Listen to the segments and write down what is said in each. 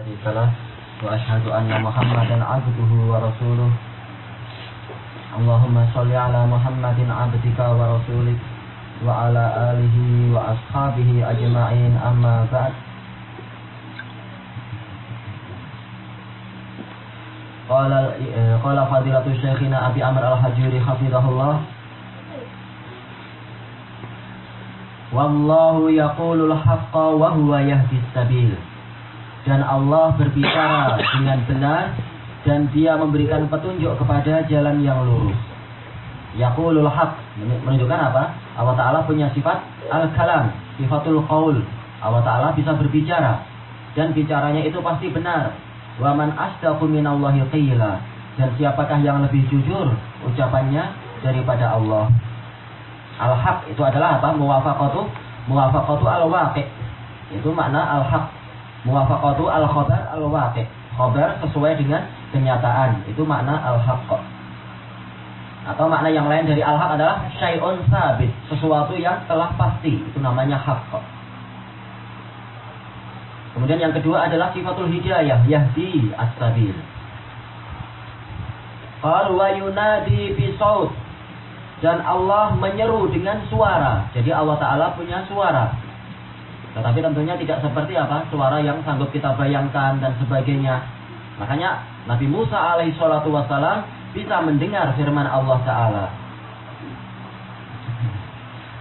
شريك له وأشهد أن محمدا عبده ورسوله. اللهم صل على محمد عبدك ورسولك وعلى آله وأصحابه أجمعين أما بعد. قال قال فضيلة شيخنا أبي عمرو الحجوري حفظه الله. yaqulul haqqa wa huwa yahdis sabil. Dan Allah berbicara dengan benar dan dia memberikan petunjuk kepada jalan yang lurus. Yaqulul haq menunjukkan apa? Allah Ta'ala punya sifat al-kalam, sifatul qaul. Allah Ta'ala bisa berbicara dan bicaranya itu pasti benar. Wa man asdaqu minallahi qila. Dan siapakah yang lebih jujur ucapannya daripada Allah? Al-haq itu adalah apa? Muwafaqatu muwafaqatu al-waqi. Itu makna al-haq. Muwafaqatu al-khabar al-waqi. Khabar sesuai dengan kenyataan. Itu makna al-haq. Atau makna yang lain dari al-haq adalah syai'un sabit, sesuatu yang telah pasti. Itu namanya haq. Kemudian yang kedua adalah sifatul hidayah, yahdi as-sabil. Qal wa dan Allah menyeru dengan suara. Jadi Allah Ta'ala punya suara. Tetapi tentunya tidak seperti apa suara yang sanggup kita bayangkan dan sebagainya. Makanya Nabi Musa alaihi salatu wassalam bisa mendengar firman Allah Ta'ala.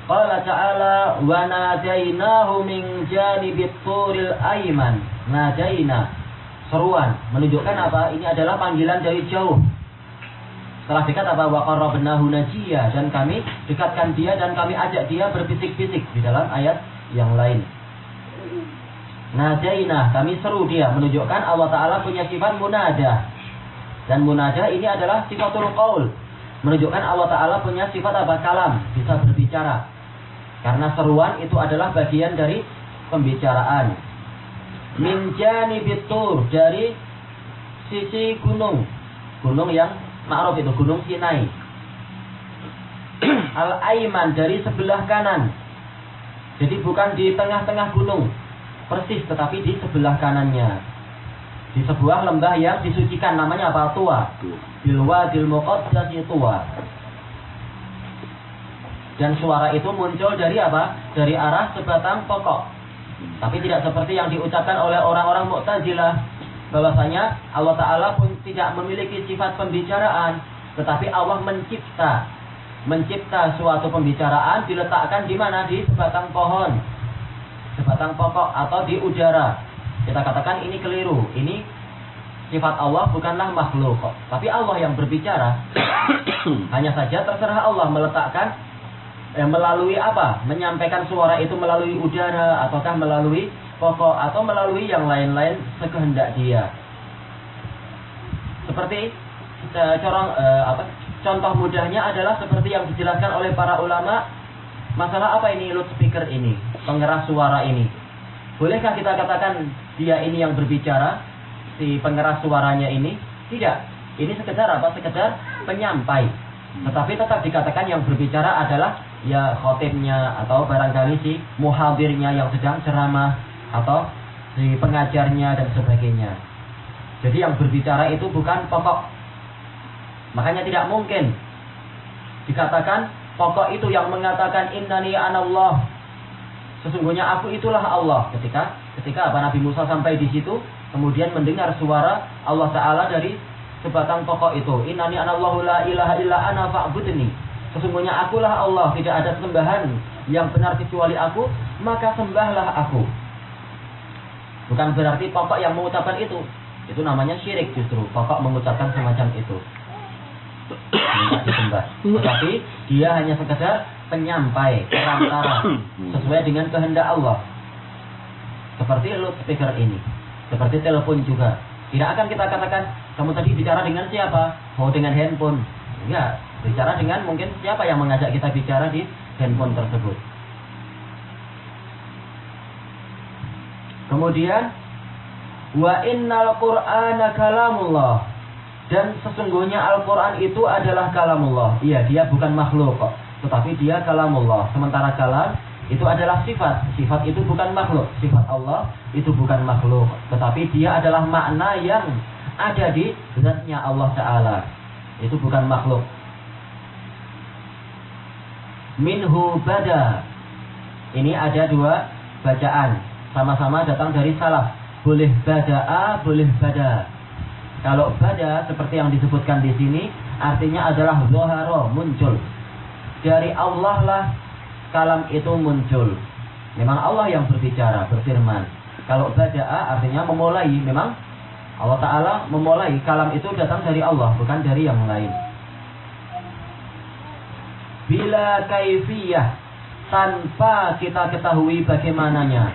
Qala ta'ala wa nadainahu min janibit turil aiman. Nadaina. Seruan. Menunjukkan apa? Ini adalah panggilan dari jauh. Setelah dekat apa waqarra benahu najiyah dan kami dekatkan dia dan kami ajak dia berbisik-bisik di dalam ayat yang lain. Najainah, kami seru dia menunjukkan Allah Ta'ala punya sifat munada. Dan munada ini adalah sifatul qaul. Menunjukkan Allah Ta'ala punya sifat apa? Kalam, bisa berbicara. Karena seruan itu adalah bagian dari pembicaraan. Min janibitur, dari sisi gunung. Gunung yang Ma'ruf itu Gunung Sinai. Al-Aiman dari sebelah kanan. Jadi bukan di tengah-tengah gunung. Persis tetapi di sebelah kanannya. Di sebuah lembah yang disucikan namanya apa? Tua. Bilwa dilmuqaddasi tua. Dan suara itu muncul dari apa? Dari arah sebatang pokok. Tapi tidak seperti yang diucapkan oleh orang-orang Mu'tazilah bahwasanya Allah Ta'ala pun tidak memiliki sifat pembicaraan, tetapi Allah mencipta, mencipta suatu pembicaraan diletakkan di mana di sebatang pohon, sebatang pokok atau di udara. Kita katakan ini keliru, ini sifat Allah bukanlah makhluk, tapi Allah yang berbicara. Hanya saja terserah Allah meletakkan eh, melalui apa? Menyampaikan suara itu melalui udara ataukah melalui pokok atau melalui yang lain-lain sekehendak dia. Seperti uh, corong uh, apa? Contoh mudahnya adalah seperti yang dijelaskan oleh para ulama masalah apa ini loudspeaker ini, pengeras suara ini. Bolehkah kita katakan dia ini yang berbicara, si pengeras suaranya ini? Tidak. Ini sekedar apa? Sekedar penyampai. Tetapi tetap dikatakan yang berbicara adalah ya khotibnya atau barangkali si muhadirnya yang sedang ceramah atau si pengajarnya dan sebagainya. Jadi yang berbicara itu bukan pokok. Makanya tidak mungkin dikatakan pokok itu yang mengatakan innani anallah. Sesungguhnya aku itulah Allah. Ketika ketika apa Nabi Musa sampai di situ kemudian mendengar suara Allah taala dari sebatang pokok itu. Innani anallahu la ilaha illa ana fa'budni. Sesungguhnya akulah Allah, tidak ada sembahan yang benar kecuali aku, maka sembahlah aku. Bukan berarti pokok yang mengucapkan itu. Itu namanya syirik justru. Pokok mengucapkan semacam itu. Disembah. Tetapi dia hanya sekedar penyampai, perantara. Sesuai dengan kehendak Allah. Seperti speaker ini. Seperti telepon juga. Tidak akan kita katakan, kamu tadi bicara dengan siapa? Oh dengan handphone. Enggak. Bicara dengan mungkin siapa yang mengajak kita bicara di handphone tersebut. Kemudian wa innal qur'ana kalamullah dan sesungguhnya Al-Qur'an itu adalah kalamullah. Iya, dia bukan makhluk tetapi dia kalamullah. Sementara kalam itu adalah sifat. Sifat itu bukan makhluk. Sifat Allah itu bukan makhluk. Tetapi dia adalah makna yang ada di zatnya Allah Ta'ala. Itu bukan makhluk. Minhu bada. Ini ada dua bacaan. Sama-sama datang dari salaf. Boleh bada'a, boleh bada. Kalau bada seperti yang disebutkan di sini artinya adalah zoharo muncul. Dari Allah lah kalam itu muncul. Memang Allah yang berbicara, berfirman. Kalau bada'a artinya memulai, memang Allah Ta'ala memulai kalam itu datang dari Allah, bukan dari yang lain. Bila kaifiyah, tanpa kita ketahui bagaimananya.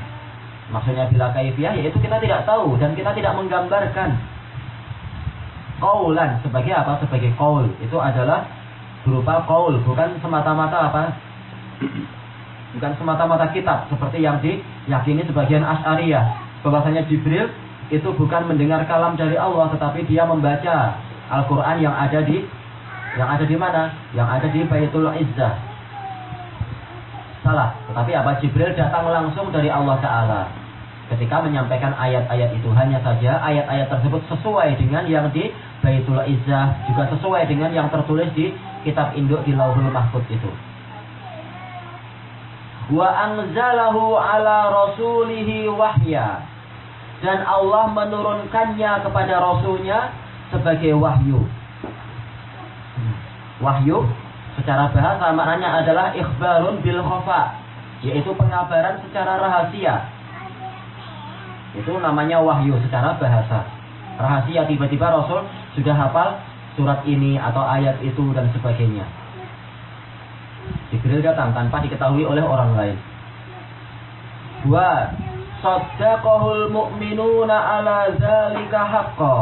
Maksudnya bila kaifiyah, yaitu kita tidak tahu dan kita tidak menggambarkan. Kaulan, sebagai apa? Sebagai kaul. Itu adalah berupa kaul, bukan semata-mata apa? Bukan semata-mata kitab seperti yang diyakini sebagian Asy'ariyah bahwasanya Jibril itu bukan mendengar kalam dari Allah tetapi dia membaca Al-Qur'an yang ada di yang ada di mana? Yang ada di Baitul Izzah. Salah, tetapi apa Jibril datang langsung dari Allah taala. Ketika menyampaikan ayat-ayat itu hanya saja ayat-ayat tersebut sesuai dengan yang di Baitul Izzah juga sesuai dengan yang tertulis di kitab induk di Lauhul Mahfud itu. Wa anzalahu ala rasulihi wahya. Dan Allah menurunkannya kepada rasulnya sebagai wahyu. Wahyu secara bahasa maknanya adalah ikhbarun bil khafa yaitu pengabaran secara rahasia itu namanya wahyu secara bahasa rahasia tiba-tiba rasul sudah hafal surat ini atau ayat itu dan sebagainya Jibril datang tanpa diketahui oleh orang lain. Dua, saddaqahul mu'minuna ala zalika haqqa.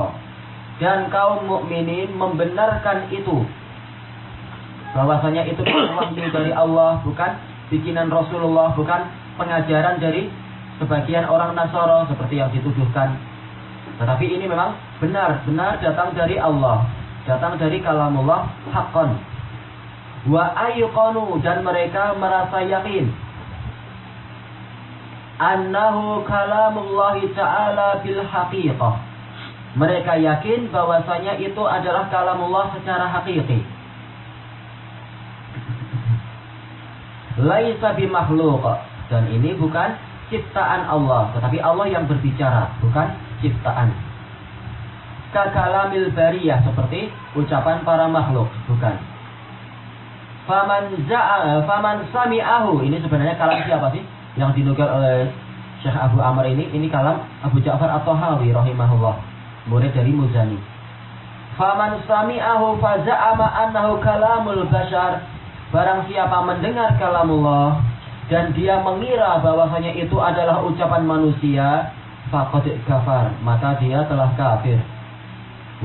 Dan kaum mukminin membenarkan itu. Bahwasanya itu wahyu dari Allah, bukan bikinan Rasulullah, bukan pengajaran dari sebagian orang Nasoro seperti yang dituduhkan. Tetapi ini memang benar, benar datang dari Allah, datang dari kalamullah haqqan, wa ayqanu dan mereka merasa yakin. Annahu kalamullah taala bil haqiqah. Mereka yakin bahwasanya itu adalah kalamullah secara hakiki laisa bimakhluk dan ini bukan ciptaan Allah tetapi Allah yang berbicara bukan ciptaan kakalamil bariyah seperti ucapan para makhluk bukan Faman faman sami'ahu. Ini sebenarnya kalam siapa sih? Yang dinukil oleh Syekh Abu Amr ini, ini kalam Abu Ja'far At-Tahawi rahimahullah. Murid dari Muzani. Faman sami'ahu faza'ama annahu kalamul bashar. Barang siapa mendengar kalamullah dan dia mengira bahwasanya itu adalah ucapan manusia, faqad kafar, maka dia telah kafir.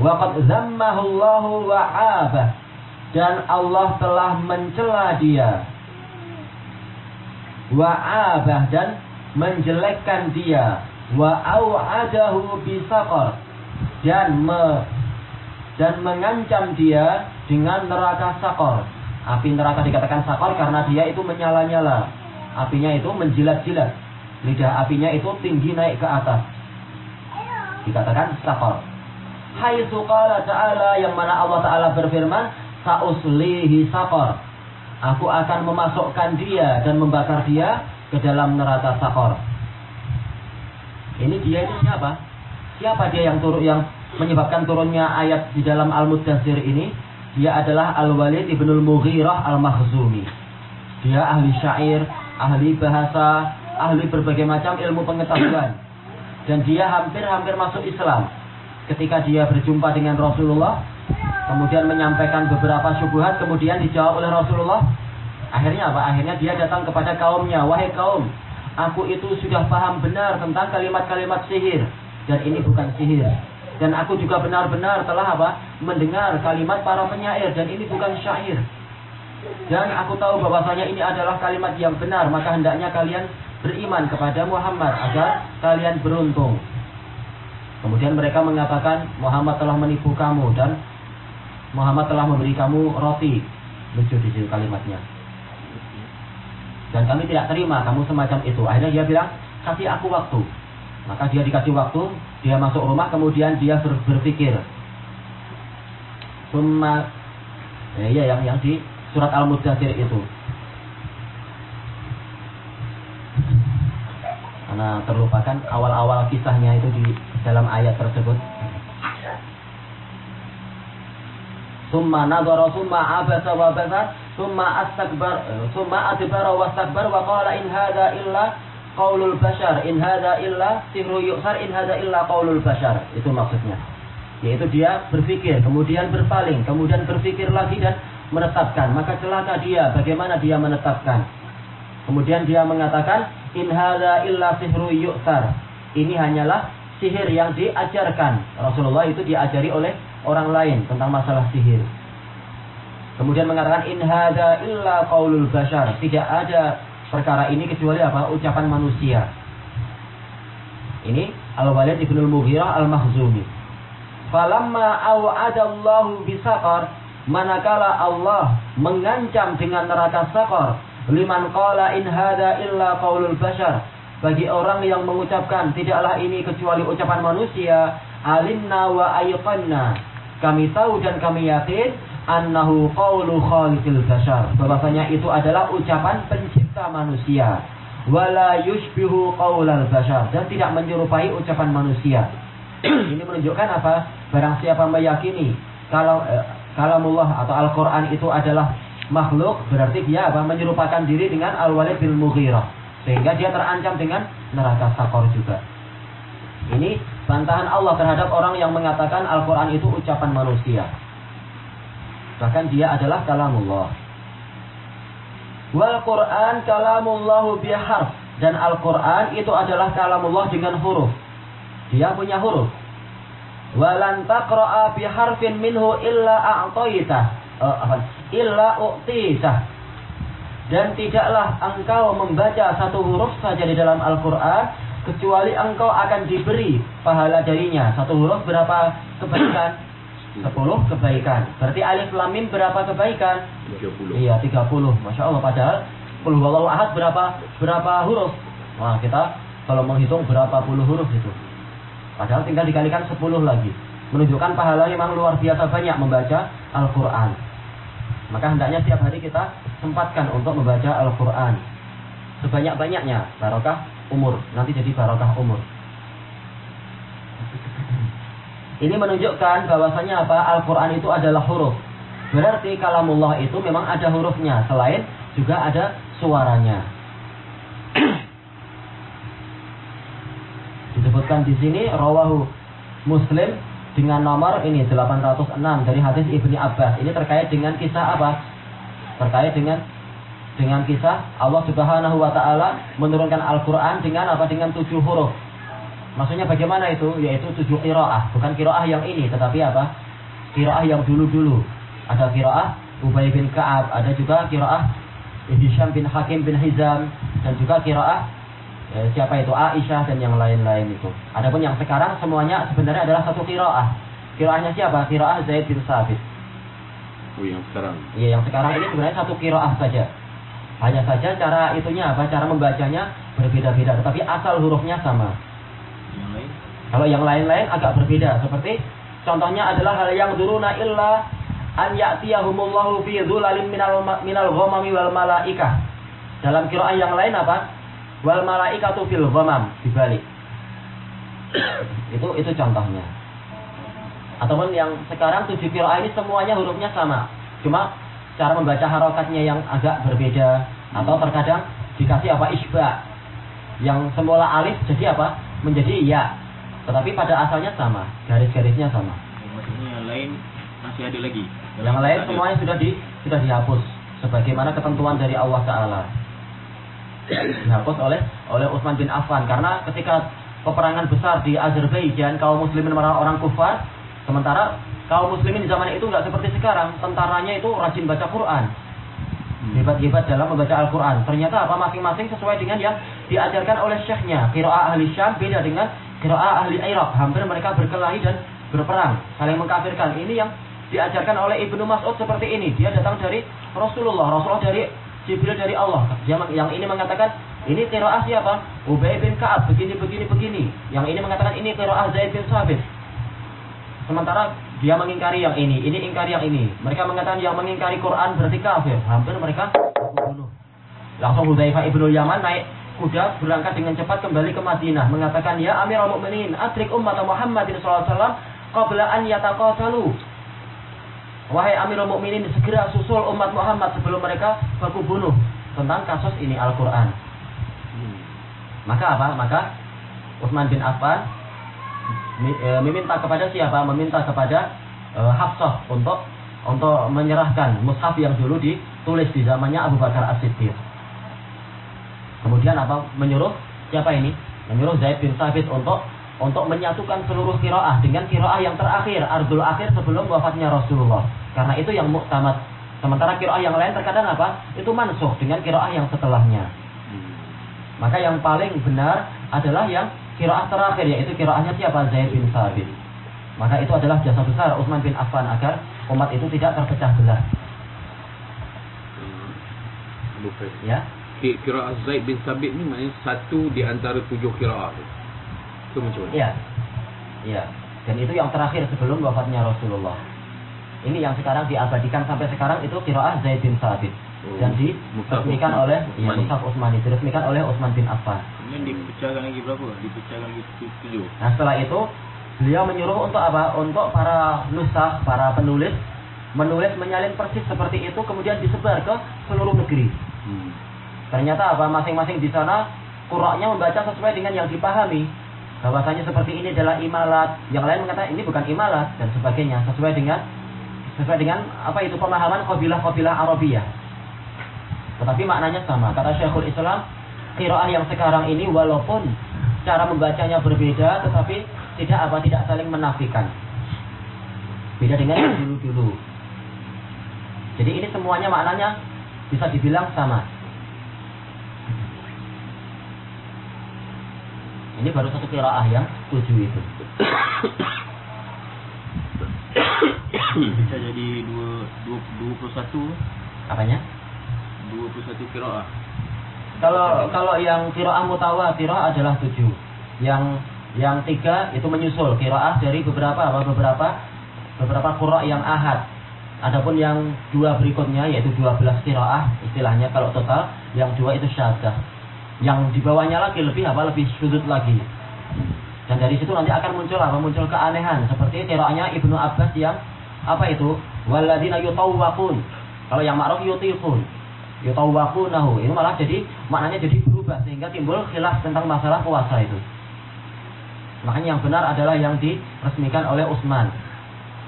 Waqad zammahu Allahu wa'abah dan Allah telah mencela dia. Wa dan menjelekkan dia. Wa au'adahu bisaqar. Dan me, dan mengancam dia dengan neraka sakor api neraka dikatakan sakor karena dia itu menyala-nyala apinya itu menjilat-jilat lidah apinya itu tinggi naik ke atas dikatakan sakor Hai qala ta'ala yang mana Allah ta'ala berfirman sauslihi sakor. Aku akan memasukkan dia dan membakar dia ke dalam neraka sakor. Ini dia itu siapa? Siapa dia yang turun yang menyebabkan turunnya ayat di dalam Al-Mudathir ini? Dia adalah Al-Walid ibnul Mughirah Al-Makhzumi. Dia ahli syair, ahli bahasa, ahli berbagai macam ilmu pengetahuan. Dan dia hampir-hampir masuk Islam. Ketika dia berjumpa dengan Rasulullah, kemudian menyampaikan beberapa syubhat kemudian dijawab oleh Rasulullah akhirnya apa? Akhirnya dia datang kepada kaumnya. Wahai kaum aku itu sudah paham benar tentang kalimat-kalimat sihir. Dan ini bukan sihir. Dan aku juga benar-benar telah apa? Mendengar kalimat para penyair. Dan ini bukan syair dan aku tahu bahwasanya ini adalah kalimat yang benar maka hendaknya kalian beriman kepada Muhammad agar kalian beruntung kemudian mereka mengatakan Muhammad telah menipu kamu dan Muhammad telah memberi kamu roti. Lucu di situ kalimatnya. dan kami tidak terima kamu semacam itu. Akhirnya dia bilang, kasih aku waktu. Maka dia dikasih waktu, dia masuk rumah, kemudian dia ber berpikir. Summa, ya, ya yang yang di surat Al-Mudathir itu. Karena terlupakan awal-awal kisahnya itu di dalam ayat tersebut. Summa nadhara summa abasa wa basar summa astakbar summa adbara wastakbar wa qala in hadza illa qaulul bashar in hadza illa sihru yu'sar in hadza illa qaulul bashar itu maksudnya yaitu dia berpikir kemudian berpaling kemudian berpikir lagi dan menetapkan maka celaka dia bagaimana dia menetapkan kemudian dia mengatakan in hadza illa sihru yu'sar ini hanyalah sihir yang diajarkan Rasulullah itu diajari oleh orang lain tentang masalah sihir. Kemudian mengatakan in hadza illa qaulul bashar. Tidak ada perkara ini kecuali apa? ucapan manusia. Ini Al-Walid Ibnu Al-Mughirah Al-Mahzumi. Falamma aw'adallahu bisaqar manakala Allah mengancam dengan neraka sakar liman qala in hadza illa qaulul bashar. Bagi orang yang mengucapkan tidaklah ini kecuali ucapan manusia alimna wa ayqanna. Kami tahu dan kami yakin annahu qawlu khaliqil bashar. Bahwasanya itu adalah ucapan pencipta manusia. Wala yushbihu qawlal bashar. Dan tidak menyerupai ucapan manusia. Ini menunjukkan apa? Barang siapa meyakini kalau eh, kalamullah atau Al-Qur'an itu adalah makhluk berarti dia apa menyerupakan diri dengan Al-Walid bin Mughirah sehingga dia terancam dengan neraka sakor juga ini bantahan Allah terhadap orang yang mengatakan Al-Quran itu ucapan manusia. Bahkan dia adalah kalamullah. Wal Quran kalamullahu biharf. Dan Al-Quran itu adalah kalamullah dengan huruf. Dia punya huruf. Walan taqra'a biharfin minhu illa a'toitah. Uh, apa? Illa u'titah. Dan tidaklah engkau membaca satu huruf saja di dalam Al-Quran kecuali engkau akan diberi pahala darinya. Satu huruf berapa kebaikan? Sepuluh kebaikan. Berarti alif lam mim berapa kebaikan? Tiga puluh. Iya, tiga puluh. Masya Allah. Padahal puluh walau ahad berapa berapa huruf? Wah, kita kalau menghitung berapa puluh huruf itu. Padahal tinggal dikalikan sepuluh lagi. Menunjukkan pahalanya memang luar biasa banyak membaca Al-Quran. Maka hendaknya setiap hari kita sempatkan untuk membaca Al-Quran. Sebanyak-banyaknya. Barokah umur. Nanti jadi barokah umur. Ini menunjukkan bahwasanya apa? Al-Quran itu adalah huruf. Berarti kalamullah itu memang ada hurufnya. Selain juga ada suaranya. Disebutkan di sini rawahu Muslim dengan nomor ini 806 dari hadis Ibni Abbas. Ini terkait dengan kisah apa? Terkait dengan dengan kisah Allah Subhanahu wa taala menurunkan Al-Qur'an dengan apa? Dengan tujuh huruf. Maksudnya bagaimana itu? Yaitu tujuh qiraah, bukan qiraah yang ini, tetapi apa? Qiraah yang dulu-dulu. Ada qiraah Ubay bin Ka'ab, ada juga qiraah Hisham bin Hakim bin Hizam dan juga qiraah eh, siapa itu Aisyah dan yang lain-lain itu. Adapun yang sekarang semuanya sebenarnya adalah satu qiraah. Qiraahnya siapa? Qiraah Zaid bin Sabit. Oh yang sekarang. Iya, yang sekarang ini sebenarnya satu qiraah saja. Hanya saja cara itunya apa? Cara membacanya berbeda-beda, tetapi asal hurufnya sama. Yang lain? Kalau yang lain-lain agak berbeda, seperti contohnya adalah hal yang duruna illa an ya'tiyahumullahu fi dzulalim minal minal ghamami wal malaikah. Dalam qiraah yang lain apa? Wal malaikatu fil ghamam dibalik. itu itu contohnya. Ataupun yang sekarang tujuh qiraah ini semuanya hurufnya sama. Cuma cara membaca harokatnya yang agak berbeda. Atau terkadang dikasih apa? Isba. Yang semula alif jadi apa? Menjadi ya. Tetapi pada asalnya sama. Garis-garisnya sama. Yang lain masih ada lagi. Yang lain semuanya sudah di sudah dihapus. Sebagaimana ketentuan dari Allah Taala dihapus oleh oleh Utsman bin Affan karena ketika peperangan besar di Azerbaijan kaum muslimin orang orang kufar sementara kaum muslimin di zaman itu nggak seperti sekarang. Tentaranya itu rajin baca Quran. Hmm. Hebat-hebat dalam membaca Al-Quran. Ternyata apa masing-masing sesuai dengan yang diajarkan oleh syekhnya. Kiro'ah ahli Syam beda dengan kiro'ah ahli Irak. Hampir mereka berkelahi dan berperang. Saling mengkafirkan. Ini yang diajarkan oleh Ibnu Mas'ud seperti ini. Dia datang dari Rasulullah. Rasulullah dari Jibril dari Allah. Yang, ini mengatakan ini qiraah siapa? Ubay bin Ka'ab begini begini begini. Yang ini mengatakan ini qiraah Zaid bin Sabit. Sementara dia mengingkari yang ini, ini ingkari yang ini. Mereka mengatakan yang mengingkari Quran berarti kafir. Hampir mereka bunuh. Langsung Hudzaifah ibnu Yaman naik kuda berangkat dengan cepat kembali ke Madinah mengatakan ya Amirul Mukminin adrik umat Muhammadin sallallahu alaihi wasallam qabla an yataqatalu Wahai Amirul Mukminin segera susul umat Muhammad sebelum mereka baku bunuh tentang kasus ini Al-Qur'an. Maka apa? Maka Utsman bin Affan e, meminta kepada siapa? Meminta kepada e, Hafsah untuk untuk menyerahkan mushaf yang dulu ditulis di zamannya Abu Bakar As-Siddiq. Kemudian apa? Menyuruh siapa ini? Menyuruh Zaid bin Sabit untuk untuk menyatukan seluruh kiroah dengan kiroah yang terakhir, ardul akhir sebelum wafatnya Rasulullah. Karena itu yang muktamad. Sementara kiroah yang lain terkadang apa? Itu mansuh dengan kiroah yang setelahnya. Maka yang paling benar adalah yang kiroah terakhir, yaitu kiroahnya siapa? Zaid bin Sabit. Maka itu adalah jasa besar Utsman bin Affan agar umat itu tidak terpecah belah. Ya. Kira Zaid bin Sabit ni maknanya satu di antara tujuh kiraah itu mana? Iya. Iya. Dan itu yang terakhir sebelum wafatnya Rasulullah. Ini yang sekarang diabadikan sampai sekarang itu kiraah Zaid bin Sabit. Oh, dan diresmikan oleh ya, Musaf Utsmani diresmikan oleh Utsman bin Affan. Ini dipecahkan lagi berapa? Dipecahkan lagi tujuh. Nah setelah itu beliau menyuruh untuk apa? Untuk para nusah, para penulis menulis menyalin persis seperti itu kemudian disebar ke seluruh negeri. Hmm. Ternyata apa? Masing-masing di sana kuraknya membaca sesuai dengan yang dipahami bahwasanya seperti ini adalah imalat, yang lain mengatakan ini bukan imalat dan sebagainya sesuai dengan sesuai dengan apa itu pemahaman kabilah-kabilah Arabiyah. Tetapi maknanya sama. Kata Syekhul Islam, qiraah yang sekarang ini walaupun cara membacanya berbeda tetapi tidak apa tidak saling menafikan. Beda dengan dulu-dulu. Jadi ini semuanya maknanya bisa dibilang sama. Ini baru satu kiraah yang tujuh itu. Bisa jadi dua, dua, dua puluh satu. Apanya? Dua puluh satu kiraah. Kalau kalau yang kiraah mutawatirah adalah tujuh. Yang yang tiga itu menyusul kiraah dari beberapa apa beberapa beberapa qura yang ahad. Adapun yang dua berikutnya yaitu dua belas kiraah istilahnya kalau total yang dua itu syadah yang di bawahnya lagi lebih apa? Lebih sudut lagi. Dan dari situ nanti akan muncul apa? Muncul keanehan. Seperti teroaknya ibnu abbas yang apa itu? Waladina yutawwaqun. Kalau yang ma'ruf yutiqun. Yutawwaqunahu. Ini malah jadi maknanya jadi berubah. Sehingga timbul khilaf tentang masalah puasa itu. Makanya yang benar adalah yang diresmikan oleh Utsman.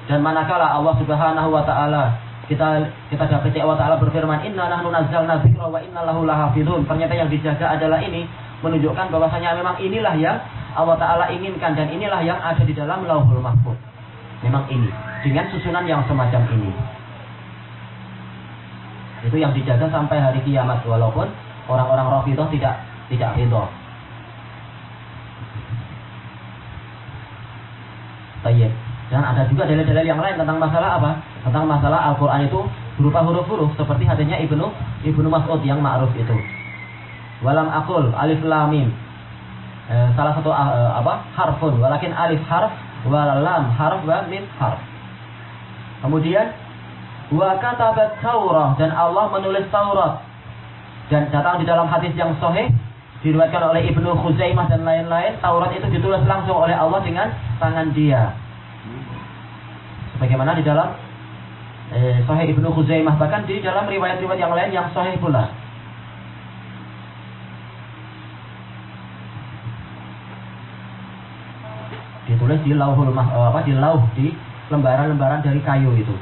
Dan manakala Allah Subhanahu wa taala kita kita dapat Allah Taala berfirman Inna nahnu nazzalna dzikra wa inna lahu lahafizun. Ternyata yang dijaga adalah ini menunjukkan bahwasanya memang inilah yang Allah Taala inginkan dan inilah yang ada di dalam Lauhul Mahfuz. Memang ini dengan susunan yang semacam ini. Itu yang dijaga sampai hari kiamat walaupun orang-orang Rafidhah tidak tidak ridho. Tayyib. Dan ada juga dalil-dalil yang lain tentang masalah apa? Tentang masalah Al-Quran itu berupa huruf-huruf seperti hadisnya Ibnu Ibnu Mas'ud yang ma'ruf itu. Walam akul alif lam mim. E, salah satu e, apa? harfun walakin alif harf walam harf wa mim harf. Kemudian wa katabat Taurah dan Allah menulis Taurat. Dan datang di dalam hadis yang sahih diriwayatkan oleh Ibnu Khuzaimah dan lain-lain, Taurat itu ditulis langsung oleh Allah dengan tangan dia. Bagaimana di dalam eh, Sahih Ibnu Khuzaimah bahkan di dalam riwayat-riwayat yang lain yang sahih pula. Ditulis di lauhul mah, eh, apa di lauh di lembaran-lembaran dari kayu itu.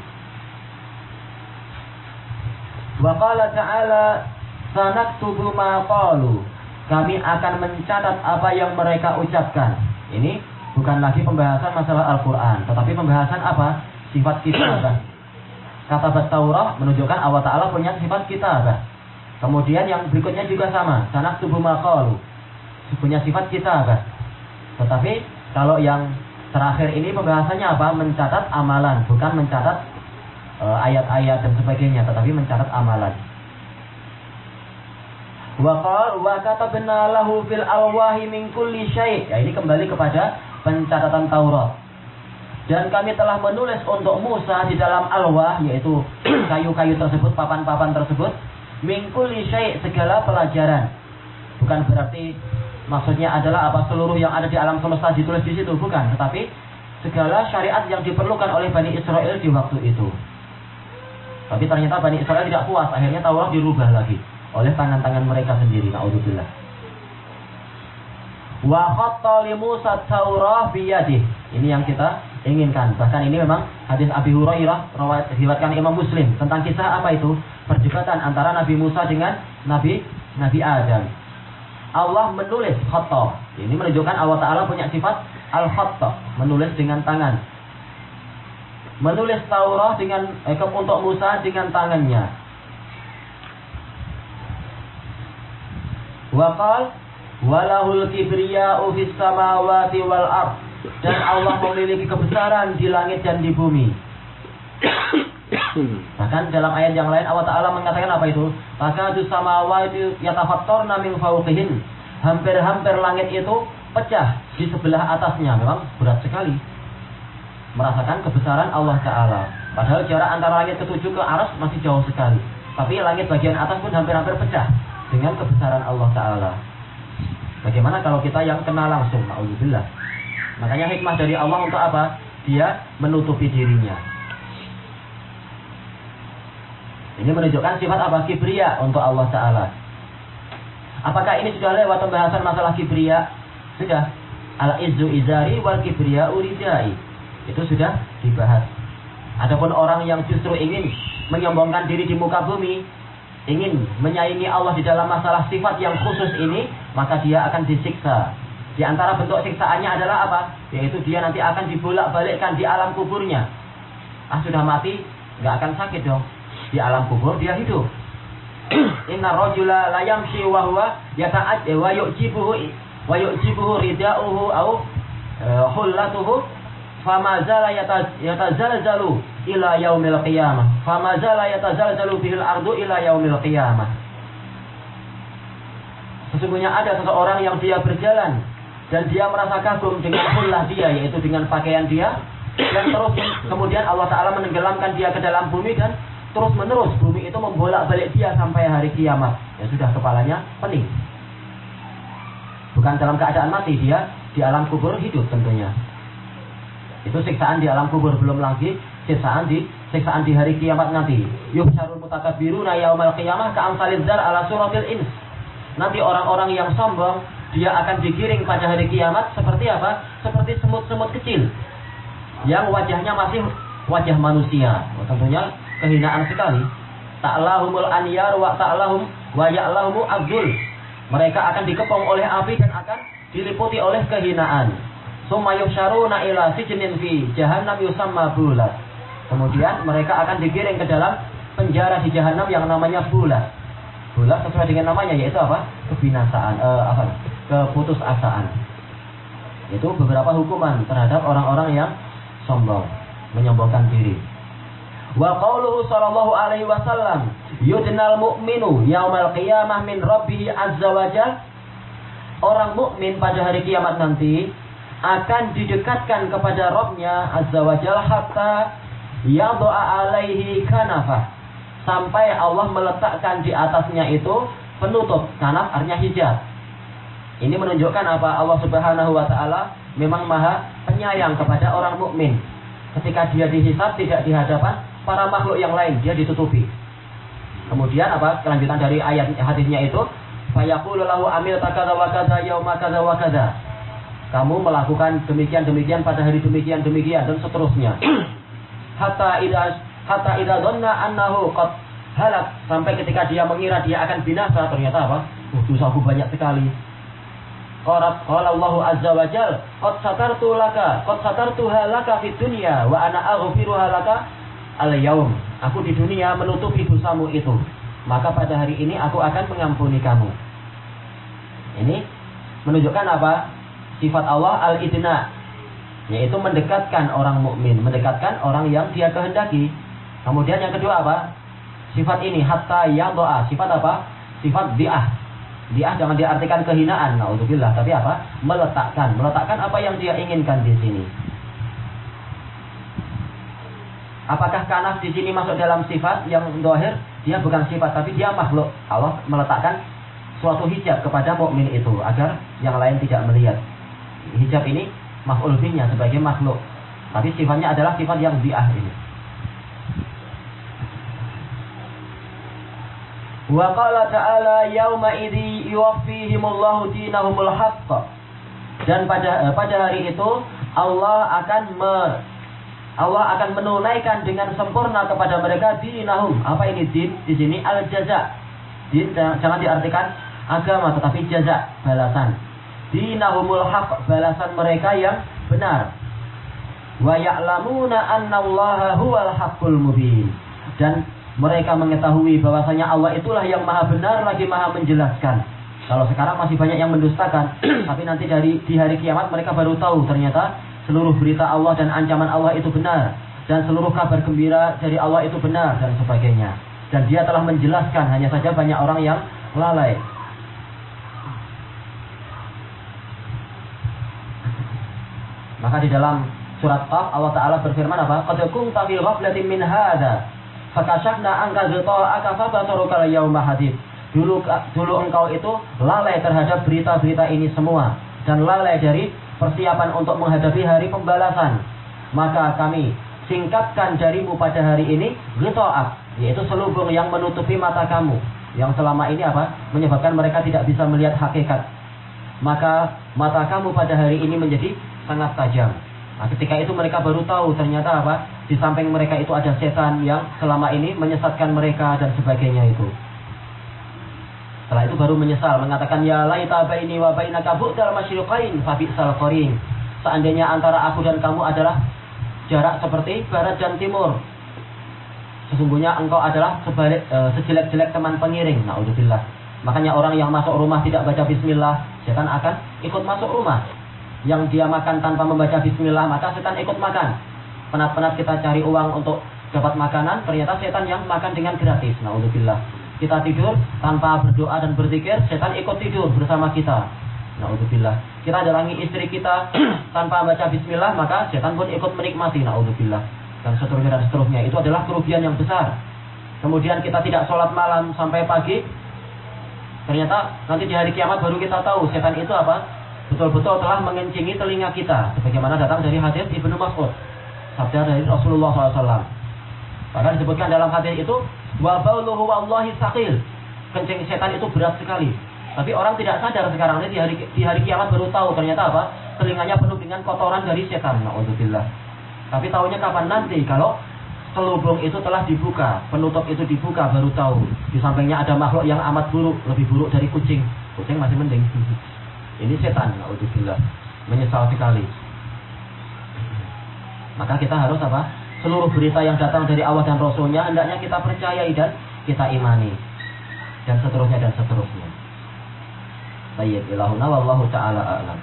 Wa qala ta'ala sanaktubu ma qalu. Kami akan mencatat apa yang mereka ucapkan. Ini bukan lagi pembahasan masalah Al-Quran, tetapi pembahasan apa? Sifat kita. Kata Taurah menunjukkan Allah Ta'ala punya sifat kita. Kemudian yang berikutnya juga sama. Sanak tubuh makalu. Punya sifat kita. Tetapi kalau yang terakhir ini pembahasannya apa? Mencatat amalan. Bukan mencatat eh, ayat-ayat uh, dan sebagainya. Tetapi mencatat amalan. Wa qal wa katabna lahu fil alwahi min kulli syai'. Ya ini kembali kepada pencatatan Taurat. Dan kami telah menulis untuk Musa di dalam alwah yaitu kayu-kayu tersebut, papan-papan tersebut min kulli syai' segala pelajaran. Bukan berarti maksudnya adalah apa seluruh yang ada di alam semesta ditulis di situ, bukan, tetapi segala syariat yang diperlukan oleh Bani Israel di waktu itu. Tapi ternyata Bani Israel tidak puas, akhirnya Taurat dirubah lagi oleh tangan-tangan mereka sendiri. Naudzubillah. Wa khatta li Musa Taurah biyadih. Ini yang kita inginkan. Bahkan ini memang hadis Abi Hurairah riwayatkan Imam Muslim tentang kisah apa itu? Perdebatan antara Nabi Musa dengan Nabi Nabi Adam. Allah menulis khatta. Ini menunjukkan Allah Taala punya sifat al-khatta, menulis dengan tangan. Menulis Taurat dengan eh, untuk Musa dengan tangannya. Waqal walahul kibriya'u fis samawati wal ard dan Allah memiliki kebesaran di langit dan di bumi. Bahkan dalam ayat yang lain Allah Ta'ala mengatakan apa itu? Maka itu samawati yatafattarna min fawqihin. Hampir-hampir langit itu pecah di sebelah atasnya. Memang berat sekali. Merasakan kebesaran Allah Ta'ala. Padahal jarak antara langit ketujuh ke aras masih jauh sekali. Tapi langit bagian atas pun hampir-hampir pecah dengan kebesaran Allah Ta'ala. Bagaimana kalau kita yang kenal langsung? Alhamdulillah. Makanya hikmah dari Allah untuk apa? Dia menutupi dirinya. Ini menunjukkan sifat apa? Kibria untuk Allah Ta'ala. Apakah ini sudah lewat pembahasan masalah kibria? Sudah. Al-izzu izari wal kibria uridai. Itu sudah dibahas. Adapun orang yang justru ingin menyombongkan diri di muka bumi, ingin menyaingi Allah di dalam masalah sifat yang khusus ini, maka dia akan disiksa. Di antara bentuk siksaannya adalah apa? Yaitu dia nanti akan dibolak-balikkan di alam kuburnya. Ah sudah mati, nggak akan sakit dong. Di alam kubur dia hidup. Inna rojula la yamshi wa huwa yata'ad wa yu'jibuhu wa yu'jibuhu rida'uhu au uh, hullatuhu fama zala yatazalzalu ila yaumil qiyamah. Fama zala yatazalzalu bihil ardu ila yaumil qiyamah. Sesungguhnya ada seseorang yang dia berjalan dan dia merasa kagum dengan hullah dia yaitu dengan pakaian dia dan terus kemudian Allah Taala menenggelamkan dia ke dalam bumi dan terus menerus bumi itu membolak-balik dia sampai hari kiamat. Ya sudah kepalanya pening. Bukan dalam keadaan mati dia di alam kubur hidup tentunya. Itu siksaan di alam kubur belum lagi siksaan di siksaan di hari kiamat nanti. Yuhsyarul mutakabbiruna yaumal qiyamah ka'amsalid ala suratil ins. Nanti orang-orang yang sombong dia akan digiring pada hari kiamat seperti apa? Seperti semut-semut kecil yang wajahnya masih wajah manusia. Oh, tentunya kehinaan sekali. Ta'lahumul anyar wa ta'lahum wa ya'lahumu abdul. Mereka akan dikepung oleh api dan akan diliputi oleh kehinaan. Summa yusyaruna ila sijnin fi jahannam yusamma bulat. Kemudian mereka akan digiring ke dalam penjara di jahanam yang namanya bulat. Bulat sesuai dengan namanya yaitu apa? Kebinasaan, eh, apa? Keputusasaan. Itu beberapa hukuman terhadap orang-orang yang sombong, menyombongkan diri. Wa qauluhu sallallahu alaihi wasallam, yudnal mu'minu yaumal qiyamah min rabbih azza wa Orang mukmin pada hari kiamat nanti akan didekatkan kepada Robnya Azza wa Jalla hatta doa alaihi kanafah sampai Allah meletakkan di atasnya itu penutup kanaf artinya hijab ini menunjukkan apa? Allah Subhanahu wa taala memang maha penyayang kepada orang mukmin. Ketika dia dihisab tidak di hadapan para makhluk yang lain dia ditutupi. Kemudian apa? Kelanjutan dari ayat hadisnya itu fayaqulu amil takadza wa kadza yauma kamu melakukan demikian demikian pada hari demikian demikian dan seterusnya. Hatta ida hatta ida donna annahu qad halak. Sampai ketika dia mengira dia akan binasa ternyata apa? Oh, dosaku banyak sekali qala Allah azza wa jal qad satartu laka qad satartu halaka fid dunya wa ana aghfiruha laka al yaum aku di dunia menutupi dosamu itu maka pada hari ini aku akan mengampuni kamu ini menunjukkan apa sifat Allah al-idna yaitu mendekatkan orang mukmin, mendekatkan orang yang dia kehendaki. Kemudian yang kedua apa? Sifat ini hatta yang doa. Sifat apa? Sifat bi'ah. Dia jangan diartikan kehinaan, naudzubillah, tapi apa? Meletakkan, meletakkan apa yang dia inginkan di sini. Apakah kanas di sini masuk dalam sifat yang dohir? Dia bukan sifat, tapi dia makhluk. Allah meletakkan suatu hijab kepada mukmin itu agar yang lain tidak melihat. Hijab ini maf'ul sebagai makhluk. Tapi sifatnya adalah sifat yang bi'ah ini. Wa qala ta'ala yauma idzi yuwaffihimullahu dinahumul haqq. Dan pada eh, pada hari itu Allah akan me, Allah akan menunaikan dengan sempurna kepada mereka dinahum. Apa ini din? Di sini al jaza. Din jangan diartikan agama tetapi jaza, balasan. Dinahumul haqq, balasan mereka yang benar. Wa ya'lamuna anna Allah huwal haqqul mubin. Dan mereka mengetahui bahwasanya Allah itulah yang maha benar lagi maha menjelaskan. Kalau sekarang masih banyak yang mendustakan, tapi nanti dari di hari kiamat mereka baru tahu ternyata seluruh berita Allah dan ancaman Allah itu benar dan seluruh kabar gembira dari Allah itu benar dan sebagainya. Dan dia telah menjelaskan, hanya saja banyak orang yang lalai. Maka di dalam surat Qaf Allah Taala berfirman apa? Qad kunta fi ghaflatin min hadza Fakashakna angka aka fabasaruka yauma hadid. Dulu dulu engkau itu lalai terhadap berita-berita ini semua dan lalai dari persiapan untuk menghadapi hari pembalasan. Maka kami singkatkan darimu pada hari ini ghita'ak, yaitu selubung yang menutupi mata kamu yang selama ini apa? menyebabkan mereka tidak bisa melihat hakikat. Maka mata kamu pada hari ini menjadi sangat tajam. Nah, ketika itu mereka baru tahu ternyata apa? Di samping mereka itu ada setan yang selama ini menyesatkan mereka dan sebagainya itu. Setelah itu baru menyesal mengatakan ya laita baini wa bainaka bu'dal masyriqain fa bi'sal qarin. Seandainya antara aku dan kamu adalah jarak seperti barat dan timur. Sesungguhnya engkau adalah sebalik e, sejelek-jelek teman pengiring. Nauzubillah. Makanya orang yang masuk rumah tidak baca bismillah, setan akan ikut masuk rumah yang dia makan tanpa membaca bismillah, maka setan ikut makan. Penat-penat kita cari uang untuk dapat makanan, ternyata setan yang makan dengan gratis. Nauzubillah. Kita tidur tanpa berdoa dan berzikir, setan ikut tidur bersama kita. Nauzubillah. Kita dalangi istri kita tanpa baca bismillah, maka setan pun ikut menikmati. Nauzubillah. Dan seterusnya dan seterusnya. Itu adalah kerugian yang besar. Kemudian kita tidak sholat malam sampai pagi. Ternyata nanti di hari kiamat baru kita tahu setan itu apa? Betul-betul telah mengencingi telinga kita. Sebagaimana datang dari hadis Ibnu Mas'ud. Sabda dari Rasulullah SAW bahkan disebutkan dalam hadis itu wa bauluhu wallahi saqil. Kencing setan itu berat sekali. Tapi orang tidak sadar sekarang ini di hari di hari kiamat baru tahu ternyata apa? Telinganya penuh dengan kotoran dari setan. Naudzubillah. Tapi tahunya kapan nanti? Kalau selubung itu telah dibuka, penutup itu dibuka baru tahu. Di sampingnya ada makhluk yang amat buruk, lebih buruk dari kucing. Kucing masih mending. Ini setan, naudzubillah. Menyesal sekali. Maka kita harus apa? Seluruh berita yang datang dari Allah dan Rasulnya hendaknya kita percayai dan kita imani. Dan seterusnya dan seterusnya. Baik, ilahuna wallahu ta'ala a'lam.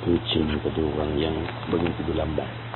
Kucing orang yang begitu lambat.